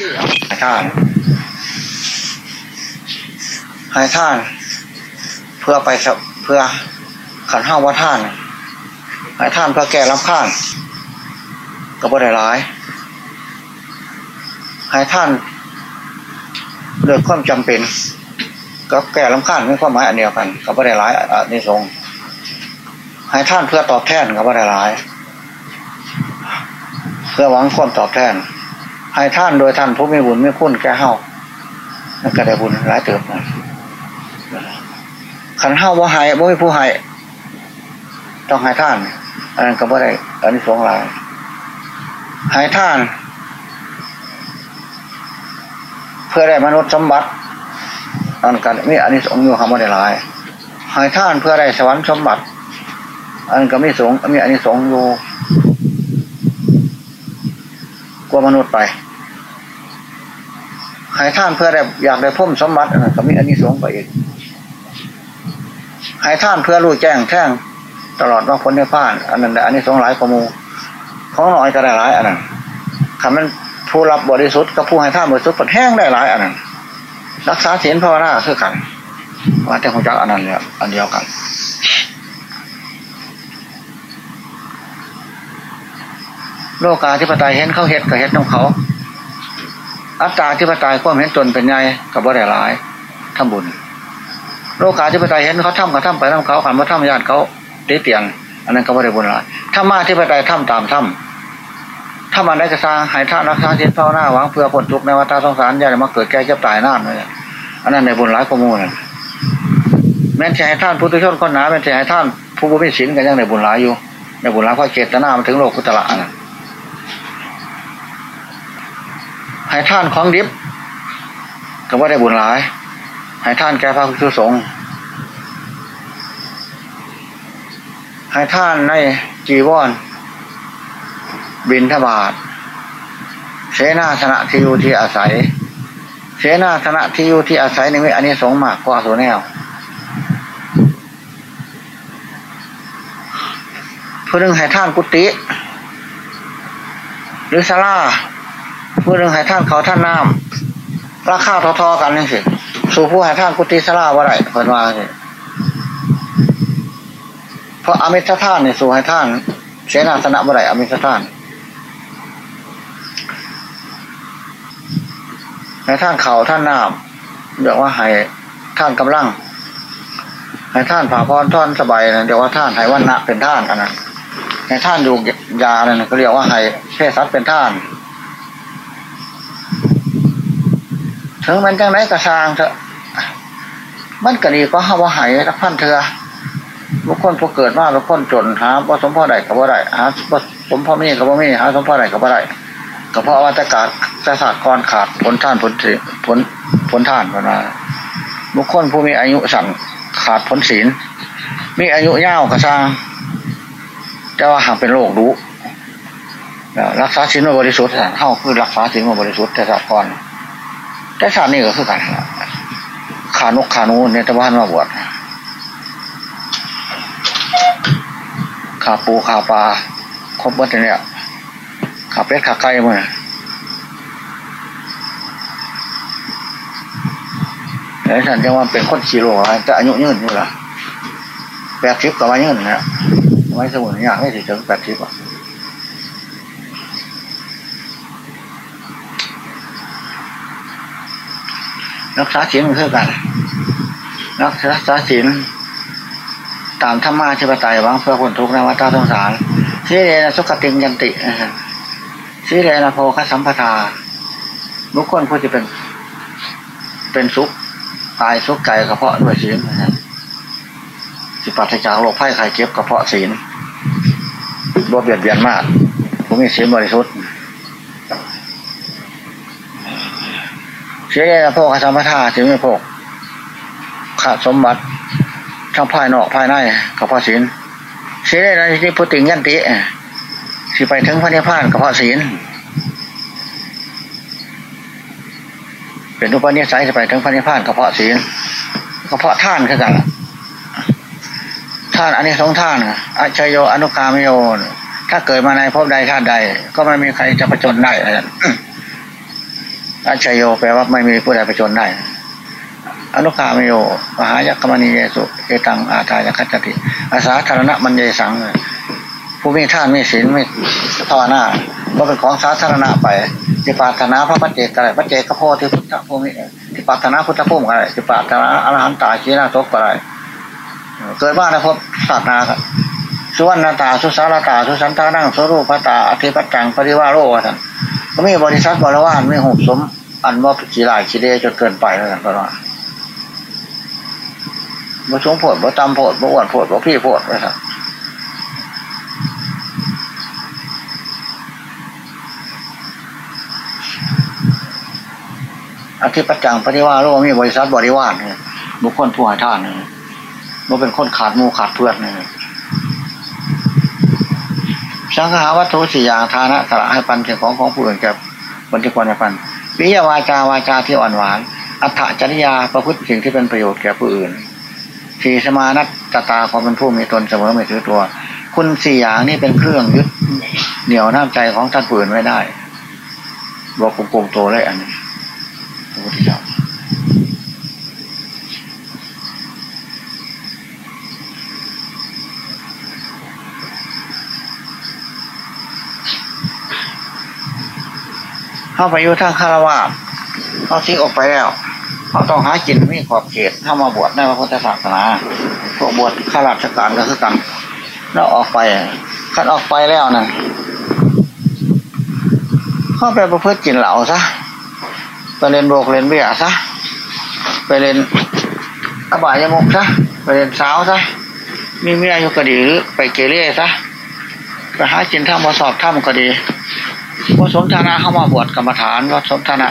หายท่านให้ท่าน เพื่อไปเพื่อขันห้าว่าท่านให้ท่านเพื่อแก้ลำข้างก็บ่ได้ร้ายให้ท่านเลือความจำเป็น ก็แก่ลำข้างมีความหมายอันเดียวกัน ก็บ่ได้ร้ายอันนี้ทรงให้ท่านเพื่อตอบแทนก็บ่ได้ร้าย เพื่อหวังความตอบแทน ให้ท่านโดยท่านผู้มีบุญไม่คุ้นแก่เฮานั่นก็ได้บุญหลายเติบนะขันเฮาว่าหายบ่มีผู้หายต้องให้ท่าน อันนั้นก็บ่ได้อันนี้สองหลายให้ท่าน เพื่อได้มนุษย์สมบัติอันกันมีอันนี้สงอยู่คำว่าได้หลายให้ท่านเพื่อได้สวรรค์สมบัติ อันก็มีสงมีอันนี้สงอยู่ กว่ามนุษย์ไปให้ท่านเพื่อได้อยากได้พุ่มสมบัติอันนั้นก็มีอันนี้สงไปอีกให้ท่านเพื่อรู้แจ้งแท่งตลอดว่าคนในผ่าน อันนั้นอันนี้สงหลายกว่ามูของน้อยก็ได้หลายอันนั้นคำนั้นผู้รับบริสุทธิ์กับผู้ให้ท่านบริสุทธิ์ผลแห้งได้หลายอันนั้นรักษาศีลภาวนาคือกันว่าแต่ของจักอันนั้นเนี่ยอันเดียวกัน โลกาธิปไตยเห็นเขาเห็ดกับเห็ดของเขา อัตตาธิปไตยความเห็นตนเป็นไงกับว่าได้หลายทำบุญ โลกาธิปไตยเห็นเขาทำกับทำไปทำเขาขันว่าทำญาติเขาตีเตียง อันนั้นก็ว่ได้บุญหลายธรรมะธิปไตยทำตามทำถ้ามันได้กระซางหายท่ารักษาศีลภาวนาหวังเพื่อผลทุกในวัฏสงสารอย่าได้มาเกิดแก่เจ็บตายนานเลยอันนั้นในบุญหลายกมูนั่นแม้จะให้ท่านพุทธชนคนหนาแม้จะให้ท่านผู้บุญศีลกันยังในบุญหลายอยู่ในบุญหลายเพราะเจตนามันถึงโลกุตละนะ ให้ท่านของดิบก็ว่าได้บุญหลาย ให้ท่านแก่พระพุทธสงฆ์ให้ท่านในจีวรบินทบาทเสนาสนะที่อยู่ที่อาศัย เสนาสนะที่อยู่ที่อาศัยนี่มีอันนี้สงมากกว่าสุแนวเพื่อนึงให้ท่านกุฏิหรือศาลา เพื่อนึงให้ท่านเขาท่านน้ำราคาทอๆกันนี่สิสู่ผู้ให้ท่านกุฏิศาลาว่าไรเพิ่นว่าสิเพราะอมิตรท่านเนี่ยสู่ให้ท่านเสนาสนะว่าไรอมิตรท่านให้ท่านเขาท่านน้ำเรียกว่าให้ท่านกำลังให้ท่านผ่าพรท่อนสบายนะเรียกว่าท่านให้วันณะเป็นท่านอันนั้นให้ท่านดูยาเนี่ยก็เรียกว่าให้เพศสัตว์เป็นท่าน ถึงมันจังไรกระซางเถอะมันก็ดีก็ห้าว่าหายรักพันเถอบุคคลผู้เกิดมาบุคคลจนหาว่าสมพ่อใดกับว่าใดหาว่าสมพ่อมีกับว่ามีหาสมพ่อใดกับว่าใดก็เพราะว่าตะกาศจะศาสตร์กรขาดผลท่านผลผลผลท่านมาบุคคลผู้มีอายุสั่งขาดผลศีลมีอายุยาวกระซังแต่ว่าหากเป็นโรครู้รักษาศีลมาบริสุทธิ์เท่าคือรักษาศีลมาบริสุทธิ์แต่ศาสตร์กร แต่ศาตร์นี่ก็คือกันขานกขานูในตะวันมาบวชขาปูขาปลาครบหมดเนี่ยขาเป็ดขาไก่มาแต่ฉันจะว่าเป็นคนชีโร่แต่อายุยืนอยู่ละแปดสิบกับว่ายืนนะไม่สมุนอยากไม่ถึงถึงแปดสิบอะ รักษาศีลมันคือกัน รักษาศีลตามธรรมะชิปไตยวังเพื่อคนทุกข์ในวัฏสงสารสีเรนสุขติงยันติสีเรนโพคสัมปทาบุคคลผู้จะเป็น เป็นสุขกายสุขใจกระเพาะด้วยศีลสิปัจจากโรคไข้ไข้เจ็บกระเพาะศีลบ่เบียดเบียนมากผู้มีศีลบริสุทธิ์ เสียโภคสัมปทาถึงไม่โภคขาดสมบัติทั้งภายนอกภายในกระเพาะศีลเสียได้ที่พุทธิยันติสิไปถึงพระนิพพานกระเพาะศีลเป็นรูปนิสัยจะไปถึงพระนิพพานกระเพาะศีลกระเพาะท่านคือกันท่านอันนี้สองท่านอาชโยอนุกามโยถ้าเกิดมาในภพใดชาติใด ก็ไม่มีใครจะประจนได้อั จฉโยแปลว่าไม่มีผู้ใดไปชนได้ อนุคามโยมหายักษ์มณีเยสุเอตังอาทายคัจติอาสาธารณะมันเยสังผู้มีท่านมีศีลมีภาวนาว่าเป็นของสาธารณะไปที่ปาถนาพระพัจเจกอะไรพระเจกพระโพธิพุทธภูมิที่ปาถนาพุทธภูมิอะไรที่ปาถนาอรหันตาชีนาตกอะไรเกิดว่าในภพศาสนาครับสุวรรณตาสุสารตาสุสันตานั่งสุรูปตาอธิปัจจังปริวาโรท่าน ก็มีบริษัทบริวารไม่หุบสม อันว่าขีลายขีเดจนเกินไปแล้วกันก็ว่าบ่ชงโพดบ่ตำโพดบ่อ้วนโพดบ่พี่โพดไปครับอธิปัจจังปฏิวาโรมีบริษัทบริวารเนี่ยบุคคลผู้หายท่านเนี่ยบ่เป็นคนขาดมูขาดเพื่อนเนี่ย สังฆาวัตถุสี่อย่างทานะสละให้ปันสิ่งของของผู้อื่นแก่บนที่ควรจะปันวิยวาจาวาจาที่อ่อนหวาน อัตถจริยาประพฤติสิ่งที่เป็นประโยชน์แก่ผู้อื่นสี่สมานัตตาความเป็นผู้มีตนเสมอไม่ถือตัว คุณสี่อย่างนี้เป็นเครื่องยึดเหนี่ยวน้ำใจของท่านผู้อื่นไว้ได้บอกกลมๆโตเลยอันนี้พระพุทธเจ้า เข้าไปอยู่ทางคารวะเขาทิ้งออกไปแล้วเขาต้องหากินไม่ขอบเขตถ้ามาบวชในพระพุทธศาสนาพวกบวชข้าราชการก็คือกันแล้วออกไปคันออกไปแล้วนะเข้าไปประพฤติกินเหล่าซะไปเรียนโบกเรียนเบี้ยซะไปเรียนอบายมุกซะไปเรียนสาวซะมีเมียอยู่ก็ดีหรือไปเกเรซะไปหากินท่ามาสอบท่ามก็ดี ว่าสมฐานะเข้ามาบวชกรรมฐานว่าสมฐานะ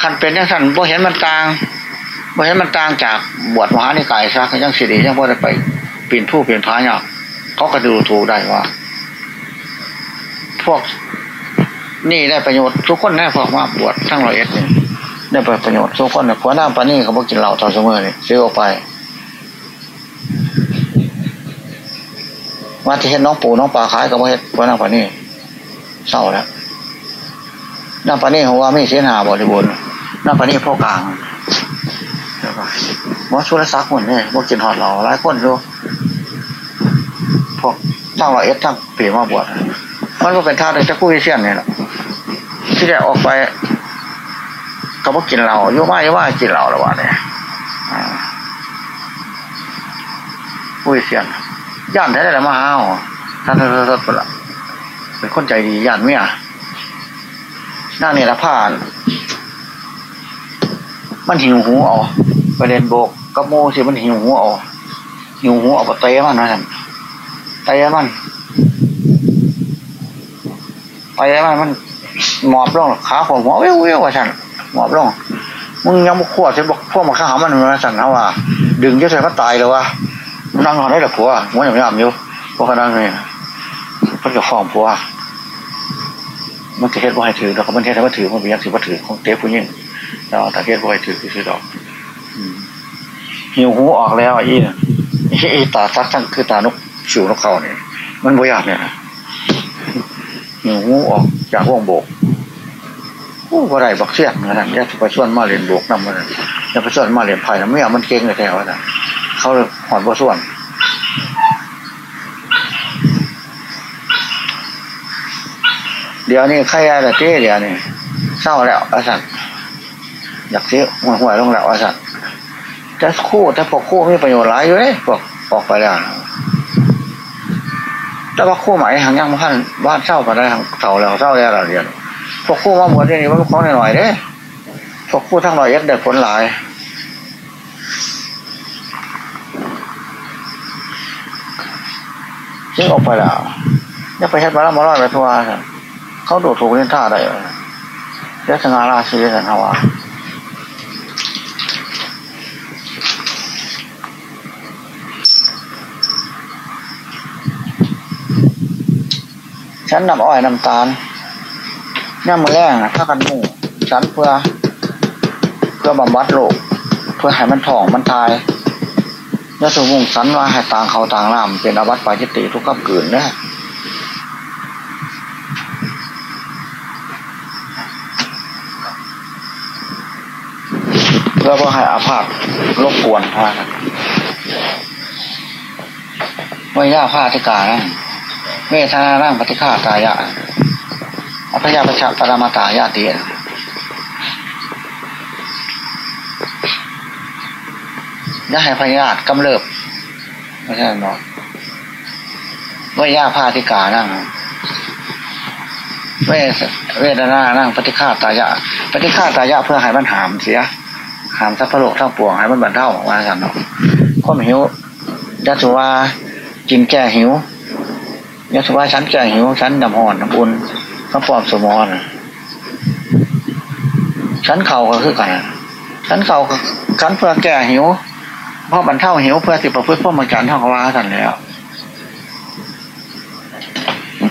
คันเป็นยังสั่นบ่เห็นมันต่างบ่เห็นมันต่างจากบวชมหานิกายซะยังสิริยังบ่ได้ไปปีนผู้เปลี่ยนพายเนี่ยเขาก็ดูถูกได้ว่า พวกนี่ได้ประโยชน์ทุกคนแน่พวกมาบวชทั้งร้อยเอ็ดนี่ได้ประโยชน์ทุกคนเนี่ยผัวหน้าปานี่เขาบอกกินเหล้าตอนเสมอนี่ซื้อออกไปว่าที่เห็นน้องปู่น้องปลาขายก็บ่เห็นผัวหน้าปานี่ เศร้าแล้วน้ำปานี่หัวไม่เสียหาบริบูรณ์น้ำปานี่พ่อกลางมอสุรศักดิ์หมดเนี่ยพวกกินหอดเราหลายคนดูพวกทั้งเราเอสทั้งเปลี่ยนมาบวชมันก็เป็นท่าในจะกู้เสียนเนี่ยแหละที่ได้ออกไปก็พวกกินเราโยมาโยมากินเราแล้ววะเนี่ยกู้เสียนย่านแท้แต่มาเอาท่านท่านท่าน เป็นคนใจดีย่านเมียหน้าเนี่ยละผ่าน มันหิวหูเอาไปเรียนโบกกับโมสิมันหิวหูเอาหิวหูเอาไปเตะมันนะท่านเตะมันเตะมันมันหมอบลงขาผมหัวเว้ยเว้ยว่าท่านหมอบลงมึงยังบุกขวดฉันบอกพวกมาข้าหามันมาสั่นเขาว่า ดึงเยอะใส่ก็ตายเลยว่นั่งนอนได้หรอผัวหัวอย่างนี้อยู่พวกนั้นเลย เพิ่งจะฟ้องผัวมันจะเฮ็ดว่าให้ถือเราก็มันเฮ็ดว่าถือมันเป็นยังถือว่าถือของเต๊ผู้ยิ่งเราแต่เฮ็ดว่าให้ถือคือดอกหิวหูออกแล้วอีน่ะไอ้ตาซักทั้งคือตานกสิวนกเขาเนี่ยมันบ่ยากเนี่ยหิวหูออกจากวงโบกโอ้บ่ได้บักเสียงนะนั่นย่าไปชวนมาเรียนโบกนำมันอย่าไปชวนมาเรียนไผ่นะไม่เอามันเก่งเลยแถวนะเขาเลยหอนบ่ส่วน เดี๋ยวนี้ใครอะไรเต้เดี๋ยวนี้เศร้าแล้วอาสัตอยากเสียหัวหัวลงแล้วอาสัตแต่คู่แต่พวกคู่มีประโยชน์หลายอยู่เลยพวกออกไปแล้วแต่ว่าคู่ใหม่หางยังบ้านบ้านเศร้าไปได้เศร้าแล้วเศร้าแล้วเดียวพวกคู่มาบวชเนี่มันของหน่อยเด้พวกคู่ทั้งหน่อยยัดเด็ดผลหลายซึ่งออกไปแล้วยังไปเฮ็ดมาแล้วมาลอยไปทัวร์ เขาดูถูกเล่นท่าได้เจ้าสงาราศีสันทวาฉันนำอ้อยน้ำตาลเนี่ยมือแรงนะถ้ากันหมู่ฉันเพื่อ เพื่อบำบัดโรคเพื่อให้มันถ่องมันตายยาสูมุ่งสันว่าให้ต่างเขาต่างน้ำเป็นอวัตปาจิติทุกขับกืนเนี่ย พื่อว่าให้อาภาพรบกวนพากันวิยาพาธิกานั่งเมธานั่งปฏิฆาตายะอัพยาปชะปรมาตายาเตียย่าให้พยาธิกำเริบไม่ใช่หรอกวิยาพาธิกานั่งเวเวทนานั่งปฏิฆาตายะ ปฏิฆาตายะเพื่อให้มันหามเสีย หามสัพพโลกทั้งปวงให้มันบรรเทาว่าสันเนาะข้อมหิวยัตว่ากินแก้หิวยัตว่าฉันแก้หิวฉันดำห่อนน้ำอุ่นข้าปอมสมอนฉันเข่าก็คือกันฉันเข่าฉันเพื่อแก้หิวเพราะบรรเทาหิวเพื่อสิประพฤติพ่อมังจันเท่ากับว่าสันแล้ว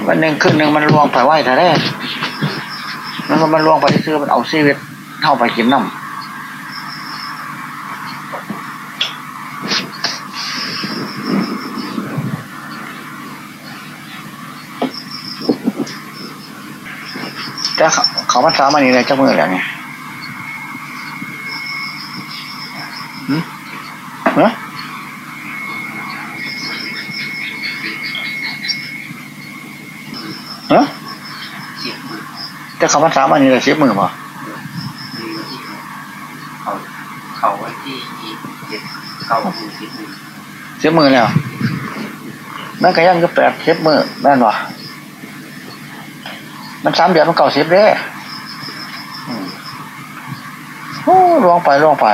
วันหนึ่งขึ้นหนึ่งมันลวงไปไหวแต่แรกมันก็มันลวงไปซื้อมันเอาชีวิตเท่าไปกินน้ำ แต่เขามันสามันนี่เลยเจ้ามือแล้วไงฮะฮะแต่เขามันสามันนี่เลยเสียมือป่ะเขาเขาไว้ที่ยี่เจ็ดเขาคือสิบหนึ่งเสียมือแล้วแม่นก็ยังก็แปดเสียมือแม่นวะ มันสามเดือนมันเก่าสิบเด้โอ้ล่วงไปล่วงไป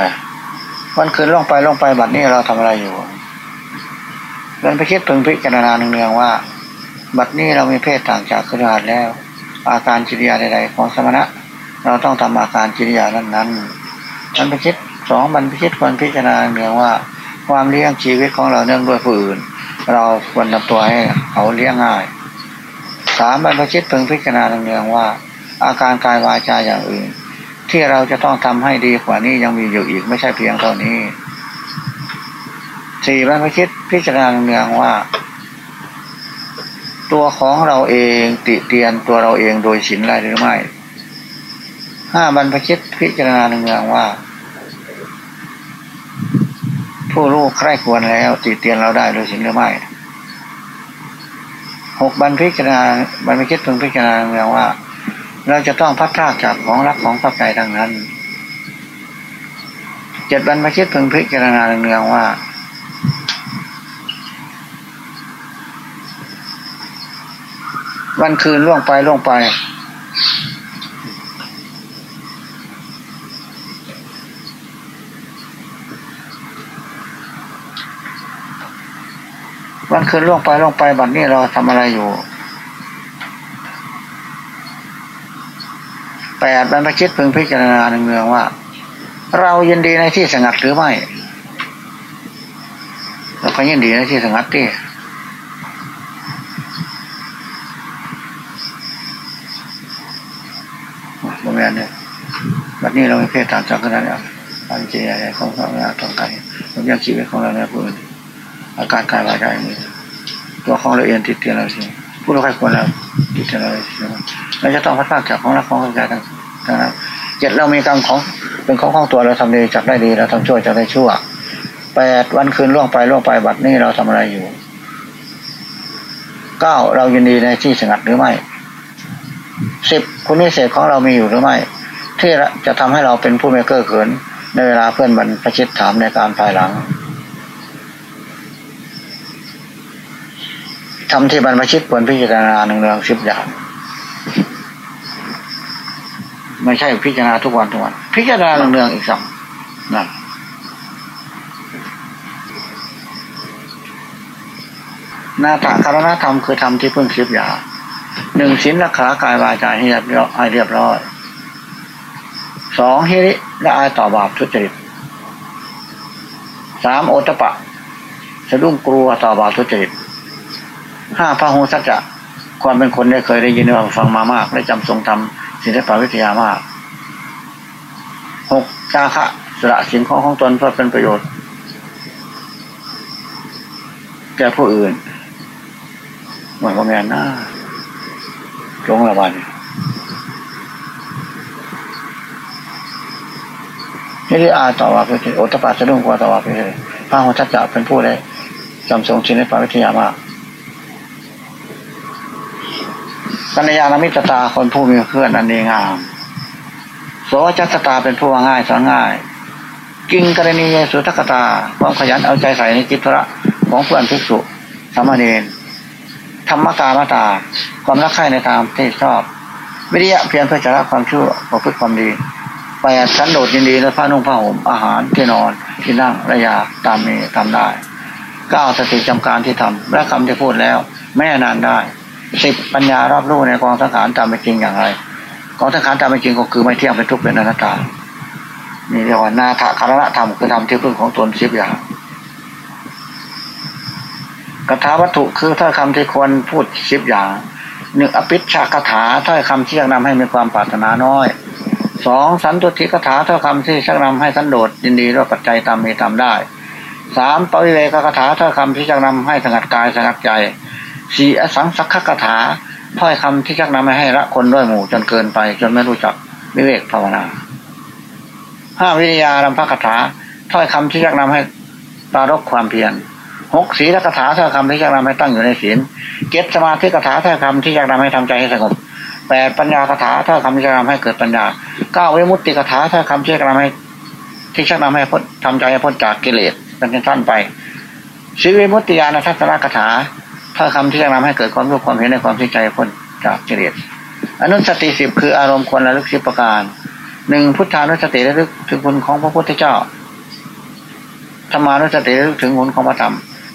วันคืนล่วงไปล่วงไปบัดนี้เราทำอะไรอยู่เดินไปคิดถึงพิจารณาเนืองๆว่า บัดนี้เรามีเพศต่างจากคฤหัสถ์แล้ว อาการจิริยาใดๆของสมณะ เราต้องทำอาการจิริยานั้นนั้นๆมันไปคิดสองมันไปคิดควรพิจารณาเนืองว่า ความเลี้ยงชีวิตของเราเนื่องด้วยผู้อื่น เราควรทำตัวให้เขาเลี้ยงง่าย สามบรรพชิตพึงพิจารณาเนืองว่า อาการกายวาจาอย่างอื่น ที่เราจะต้องทำให้ดีกว่านี้ยังมีอยู่อีกไม่ใช่เพียงเท่านี้สี่บรรพชิตพิจารณาเนืองว่า ตัวของเราเองติเตียนตัวเราเองโดยศีลไรหรือไม่ห้าบรรพชิตพิจารณาเนืองว่า ผู้รู้ใคร่ควรแล้วติเตียนเราได้โดยศีลหรือไม่ หกบันพิจารณาบันพชิตพึงพิจารณาเนืองว่า เราจะต้องพัดพราดจากของรักของพักใจทั้งนั้นเจ็ดบันพชิตพึงพิจารณาเนืองว่า วันคืนล่วงไปล่วงไป วันคืนล่วงไปล่วงไปบัดนี้เราทำอะไรอยู่แปดบรรพชิตพึงพิจารณาในเมืองว่า เรายินดีในที่สงัดหรือไม่เราก็ยินดีในที่สงัดที่โมเมนเนี่ยบัดนี้เราไม่เพศต่างจากกันแล้วอันเจียของเราต้องการเรายังชีวิตของเราเนี่ยเพื่ อาการกายวาจาอย่างนี้ตัวของเราเองติดเตียนเราสิผู้เราใครควรแล้วติดเตียนเราสิเราจะต้องพัฒนาจากของรักของใจทั้งนั้นเจ็ดเรามีกรรมของเป็นของของตัวเราทำดีจากได้ดีเราทำชั่วจากได้ชั่วแปดวันคืนล่วงไปล่วงไปบัดนี้เราทำอะไรอยู่เก้าเรายินดีในที่สงัดหรือไม่สิบคุณนิเศษของเรามีอยู่หรือไม่ ที่จะทำให้เราเป็นผู้ไม่เก้อเขินในเวลาเพื่อนบรรพชิตถามในการภายหลัง ทำที่บรรพชิตควรพิจารณาหนึ่งเรื่องสิบอย่าง ไม่ใช่พิจารณาทุกวันทุกวัน พิจารณาหนึ่งเรื่องอีกสองนั่นนาตาคารณธรรมคือธรรมที่เพึ่งสิบอย่างหนึ่งศีลรักษากายวาจาให้เรียบร้อยให้เรียบร้อยสองฮิริละอายต่อบาปทุจริตสามโอตปะสะดุ้งกลัวต่อบาปทุจริต ห้าพระหูสัจจะความเป็นคนได้เคยได้ยินได้ฟังมามากได้จำทรงทำศิลปวิทยามากหกจาคะสละสิ่งของของตนเพื่อเป็นประโยชน์ แก่ผู้อื่นเหมือนกับแม่หน้าจงละวันนี่ที่อาต่อว่าไปโอตปาสะดุ้งกว่าต่อว่าไปเลยพระหัวทัจจะเป็นผู้ได้จำทรงชินในปาวิทยามาก กัญญาณมิตรตาคนผู้มีเพื่อนอันดีงามโสจัตตาเป็นผู้ว่าง่ายสอนง่าย กิงกรณียสุทกตาความขยันเอาใจใส่ในจิตระของเพื่อนภิกษุสามเณรธรรมกามตา ความรักใคร่ในทางที่ชอบ วิริยะเพียรเพื่อจะละความชั่วประพฤติความดีไปสันโดษยินดีและผ้านุ่งผ้าห่มอาหารที่นอนที่นั่งระยาตามมีทำได้ก้าวสติจำการที่ทำและคำที่พูดแล้ว แม่นานได้ สิบปัญญารอบรู้ในกองสังขารตามเป็นจริงอย่างไร กองสังขารตามเป็นจริงก็คือไม่เที่ยงเป็นทุกข์เป็นอนัตตานี่เรียกว่านาถคารณธรรมคือธรรมที่พึ่งของตนสิบอย่างคาถาวัตถุคือถ้อยคำที่ควรพูดสิบอย่างหนึ่งอภิชาคาถาถ้อยคำที่จะนำให้มีความปรารถนาน้อยสองสันตุทิคาถาถ้อยคำที่ชักนำให้สันโดษยินดีด้วยปัจจัยตามมีตามได้สามปวิเวกคาถาถ้อยคำที่ชักนำให้สงัดกายสงัดใจ สี่อสังสักขคาถาถ้อยคำที่ชักนำให้ละคนด้วยหมู่จนเกินไป จนไม่รู้จักวิเวกภาวนาห้าวิทยาลำพคาถาถ้อยคำที่ชักนำให้ปรารกความเพียรหกศีลคาถาถ้อยคำที่ชักนำให้ตั้งอยู่ในศีลเกตสมาธิคาถาถ้อยคำที่ชักนำให้ทำใจให้สงบแปดปัญญาคาถาถ้อยคำที่ชักนำให้เกิดปัญญาเก้าวิมุตติคาถาถ้อยคำที่ชักนำให้ที่ชักนำให้พ้นทำใจให้พ้นจากกิเลสเป็นสั้นไปสิวิมุตติญาณทัศนคาถา ถ้อยคำที่จะนำให้เกิดความรู้ความเห็นในความที่ใจพ้นจากกิเลสอนุสติสิบคืออารมณ์ควรระลึกสิบประการหนึ่งพุทธานุสติระลึกถึงคุณของพระพุทธเจ้าธรรมานุสติระลึกถึงคุณของพระธรรม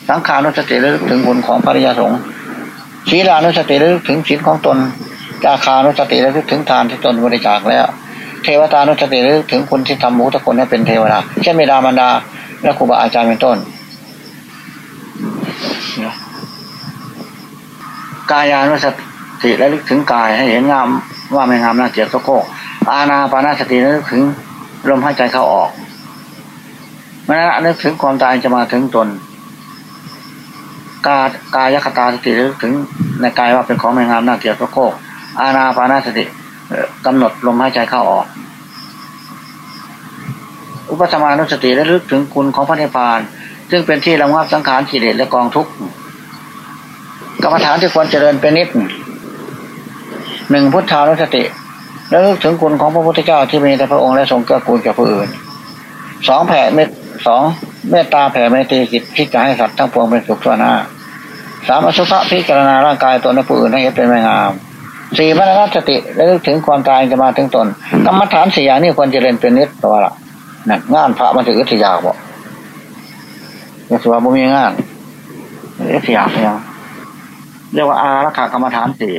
สังขานุสติระลึกถึงคุณของพระริยสงฆ์ศีลานุสติระลึกถึงศีลของตนจาคานุสติระลึกถึงทานที่ตนบริจาคแล้ว เทวตานุสติระลึกถึงคุณที่ทำมุตคนให้เป็นเทวดาเช่นเมดามันดาและครูบาอาจารย์เป็นต้น กายานุสติและลึกถึงกายให้เห็นงามว่าไม่งามน่าเกลียดโโกอาณาปานาสติและลึกถึงลมหายใจเข้าออกมรณะนึกถึงความตายจะมาถึงตน กากายคตาสติลึกถึงในกายว่าเป็นของไม่งามน่าเกลียดโโกอาณาปานาสติกำหนดลมหายใจเข้าออก อุปสมานุสติและลึกถึงคุณของพระนิพพาน ซึ่งเป็นที่ระงับสังขารกิเลสและกองทุกข์ กรรมฐานที่ควรเจริญเป็นนิดหนึ่งพุทธานุสติแล้วถึงคุณของพระพุทธเจ้าที่มีแต่พระองค์และทรงเกื้อกูลแก่ผู้อื่นสองแผ่เมตสองเมตตาแผ่เมตตาจิตพิจารให้สัตว์ทั้งปวงเป็นสุขทั่วหน้าสามอสุภะพิจารณาร่างกายตนและผู้อื่นให้เป็นไม่งามสี่มรณสติแล้วถึงความตายจะมาถึงตนกรรมฐานสี่อย่างนี้ควรเจริญเป็นนิดตัวละนั่นงานพระมันถืออึทยากบอกยศวาบุมีงานอึทยากยัง เรียกว่าอารักขากรรมฐานสี่